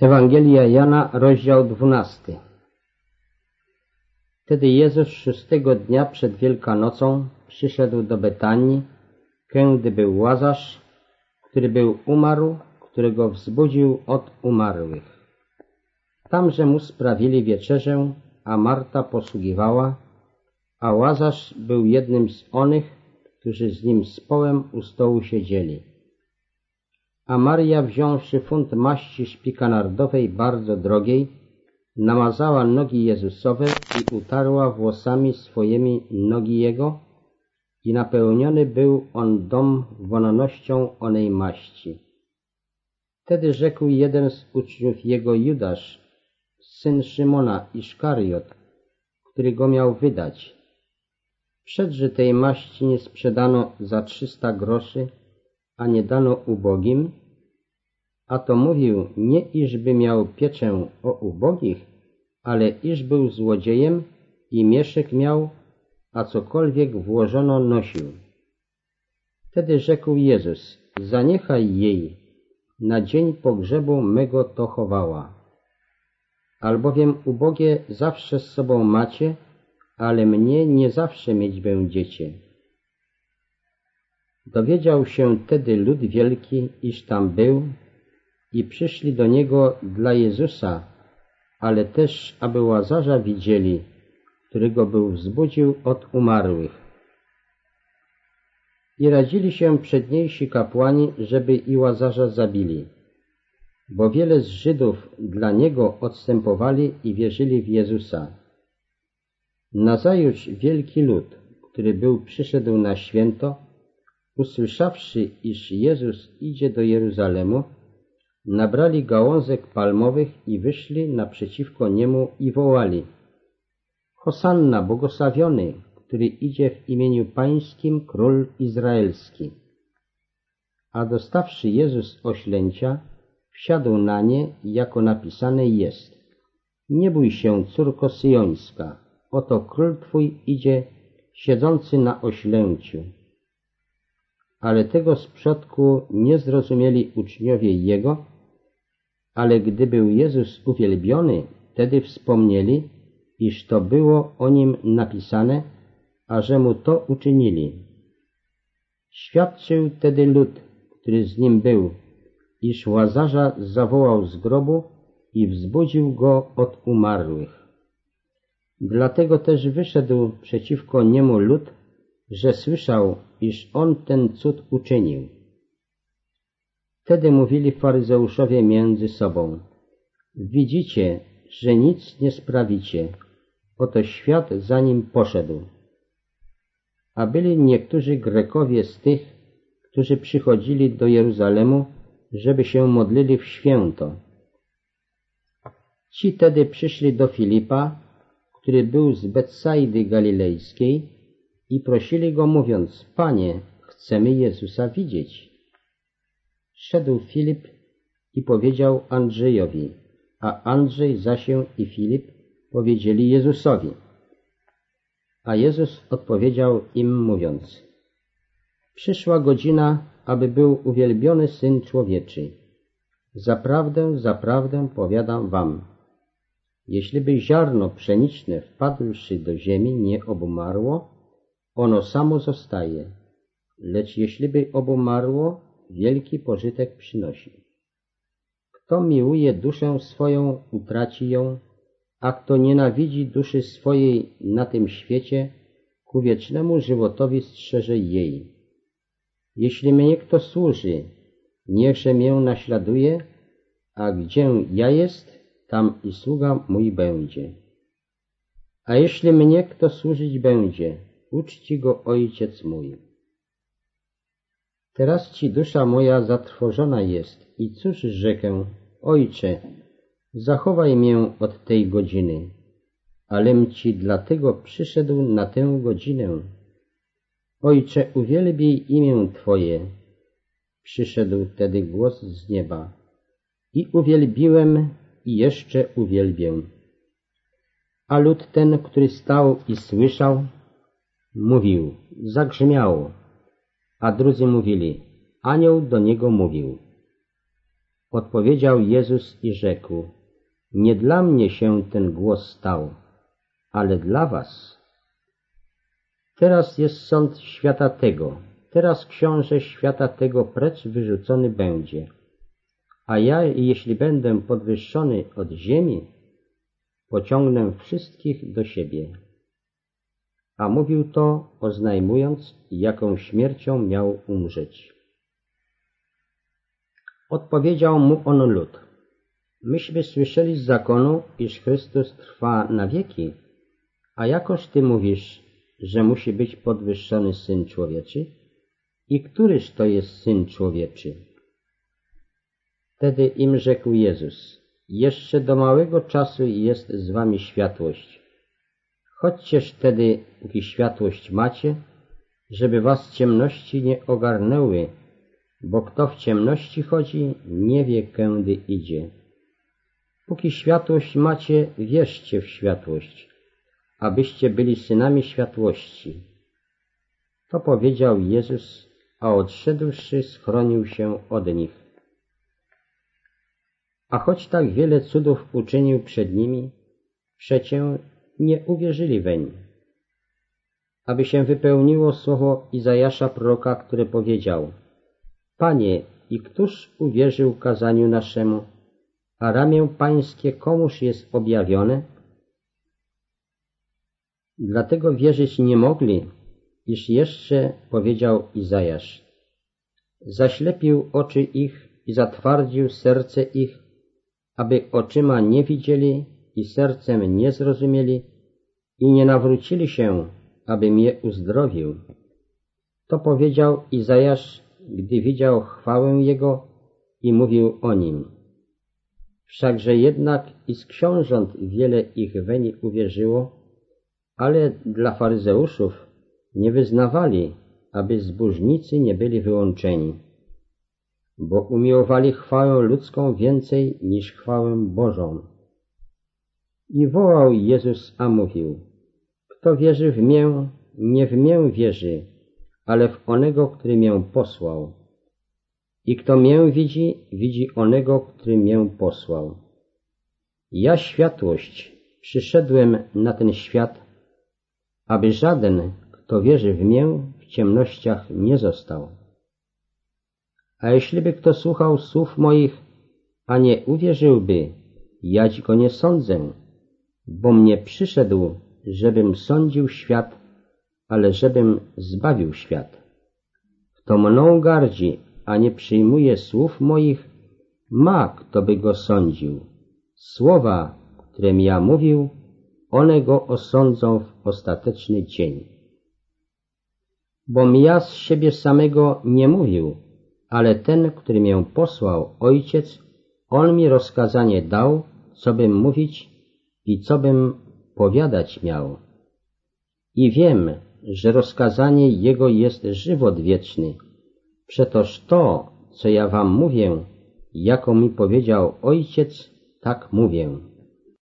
Ewangelia Jana, rozdział 12. Wtedy Jezus szóstego dnia przed Wielkanocą przyszedł do Betanii, kędy był Łazarz, który był umarł, którego wzbudził od umarłych. Tamże mu sprawili wieczerzę, a Marta posługiwała, a Łazarz był jednym z onych, którzy z nim z połem u stołu siedzieli. A Maria, wziąwszy funt maści szpika nardowej bardzo drogiej, namazała nogi Jezusowe i utarła włosami swojemi nogi Jego i napełniony był on dom wonnością onej maści. Wtedy rzekł jeden z uczniów Jego Judasz, syn Szymona Iszkariot, który go miał wydać. Przedże tej maści nie sprzedano za trzysta groszy, a nie dano ubogim, a to mówił nie iżby miał pieczę o ubogich, ale iż był złodziejem i mieszek miał, a cokolwiek włożono nosił. Wtedy rzekł Jezus, zaniechaj jej, na dzień pogrzebu mego to chowała. Albowiem ubogie zawsze z sobą macie, ale mnie nie zawsze mieć będziecie. Dowiedział się tedy lud wielki, iż tam był i przyszli do niego dla Jezusa, ale też, aby Łazarza widzieli, którego był wzbudził od umarłych. I radzili się przedniejsi kapłani, żeby i Łazarza zabili, bo wiele z Żydów dla niego odstępowali i wierzyli w Jezusa. Nazajutrz wielki lud, który był przyszedł na święto, usłyszawszy, iż Jezus idzie do Jeruzalemu, nabrali gałązek palmowych i wyszli naprzeciwko niemu i wołali Hosanna, błogosławiony, który idzie w imieniu pańskim król izraelski. A dostawszy Jezus oślęcia, wsiadł na nie, jako napisane jest Nie bój się, córko syjońska, oto król twój idzie, siedzący na oślęciu. Ale tego z przodku nie zrozumieli uczniowie Jego, ale gdy był Jezus uwielbiony, wtedy wspomnieli, iż to było o nim napisane, a że mu to uczynili. Świadczył tedy lud, który z nim był, iż Łazarza zawołał z grobu i wzbudził go od umarłych. Dlatego też wyszedł przeciwko niemu lud, że słyszał, iż on ten cud uczynił. Wtedy mówili faryzeuszowie między sobą. Widzicie, że nic nie sprawicie. Oto świat za nim poszedł. A byli niektórzy Grekowie z tych, którzy przychodzili do Jeruzalemu, żeby się modlili w święto. Ci tedy przyszli do Filipa, który był z Betsaidy Galilejskiej i prosili go mówiąc, Panie, chcemy Jezusa widzieć. Szedł Filip i powiedział Andrzejowi, a Andrzej, Zasię i Filip powiedzieli Jezusowi. A Jezus odpowiedział im mówiąc, Przyszła godzina, aby był uwielbiony Syn Człowieczy. Zaprawdę, zaprawdę powiadam wam, jeśliby ziarno pszeniczne wpadłszy do ziemi nie obumarło, ono samo zostaje, lecz jeśliby obumarło, wielki pożytek przynosi. Kto miłuje duszę swoją, utraci ją, a kto nienawidzi duszy swojej na tym świecie, ku wiecznemu żywotowi strzeże jej. Jeśli mnie kto służy, niechże mię naśladuje, a gdzie ja jest, tam i sługa mój będzie. A jeśli mnie kto służyć będzie, uczci go ojciec mój. Teraz ci dusza moja zatrwożona jest i cóż rzekę, Ojcze, zachowaj mię od tej godziny, alem ci dlatego przyszedł na tę godzinę. Ojcze, uwielbij imię Twoje. Przyszedł tedy głos z nieba i uwielbiłem i jeszcze uwielbię. A lud ten, który stał i słyszał, mówił, zagrzmiało a drudzy mówili, anioł do niego mówił. Odpowiedział Jezus i rzekł, nie dla mnie się ten głos stał, ale dla was. Teraz jest sąd świata tego, teraz książę świata tego precz wyrzucony będzie. A ja, jeśli będę podwyższony od ziemi, pociągnę wszystkich do siebie. A mówił to, oznajmując, jaką śmiercią miał umrzeć. Odpowiedział mu on lud. Myśmy słyszeli z zakonu, iż Chrystus trwa na wieki, a jakoż ty mówisz, że musi być podwyższony Syn Człowieczy? I któryż to jest Syn Człowieczy? Wtedy im rzekł Jezus, jeszcze do małego czasu jest z wami światłość. Chodźcież wtedy, póki światłość macie, żeby was ciemności nie ogarnęły, bo kto w ciemności chodzi, nie wie, kędy idzie. Póki światłość macie, wierzcie w światłość, abyście byli synami światłości. To powiedział Jezus, a odszedłszy schronił się od nich. A choć tak wiele cudów uczynił przed nimi, przecie nie uwierzyli weń. Aby się wypełniło słowo Izajasza proroka, które powiedział Panie, i któż uwierzył kazaniu naszemu, a ramię pańskie komuż jest objawione? Dlatego wierzyć nie mogli, iż jeszcze powiedział Izajasz. Zaślepił oczy ich i zatwardził serce ich, aby oczyma nie widzieli i sercem nie zrozumieli i nie nawrócili się, aby mnie uzdrowił. To powiedział Izajasz, gdy widział chwałę Jego i mówił o Nim. Wszakże jednak i z książąt wiele ich weń uwierzyło, ale dla faryzeuszów nie wyznawali, aby zbóżnicy nie byli wyłączeni, bo umiłowali chwałę ludzką więcej niż chwałę Bożą. I wołał Jezus, a mówił, kto wierzy w mię, nie w mię wierzy, ale w onego, który mię posłał. I kto mię widzi, widzi onego, który mię posłał. Ja światłość przyszedłem na ten świat, aby żaden, kto wierzy w mię, w ciemnościach nie został. A jeśliby kto słuchał słów moich, a nie uwierzyłby, jać go nie sądzę, bo mnie przyszedł, żebym sądził świat, ale żebym zbawił świat. Kto mną gardzi, a nie przyjmuje słów moich, ma kto by go sądził. Słowa, którym ja mówił, one go osądzą w ostateczny dzień. Bom ja z siebie samego nie mówił, ale ten, który mię posłał, Ojciec, on mi rozkazanie dał, co bym mówić i co bym powiadać miał. I wiem, że rozkazanie Jego jest żywot wieczny. Przetoż to, co ja wam mówię, jako mi powiedział Ojciec, tak mówię.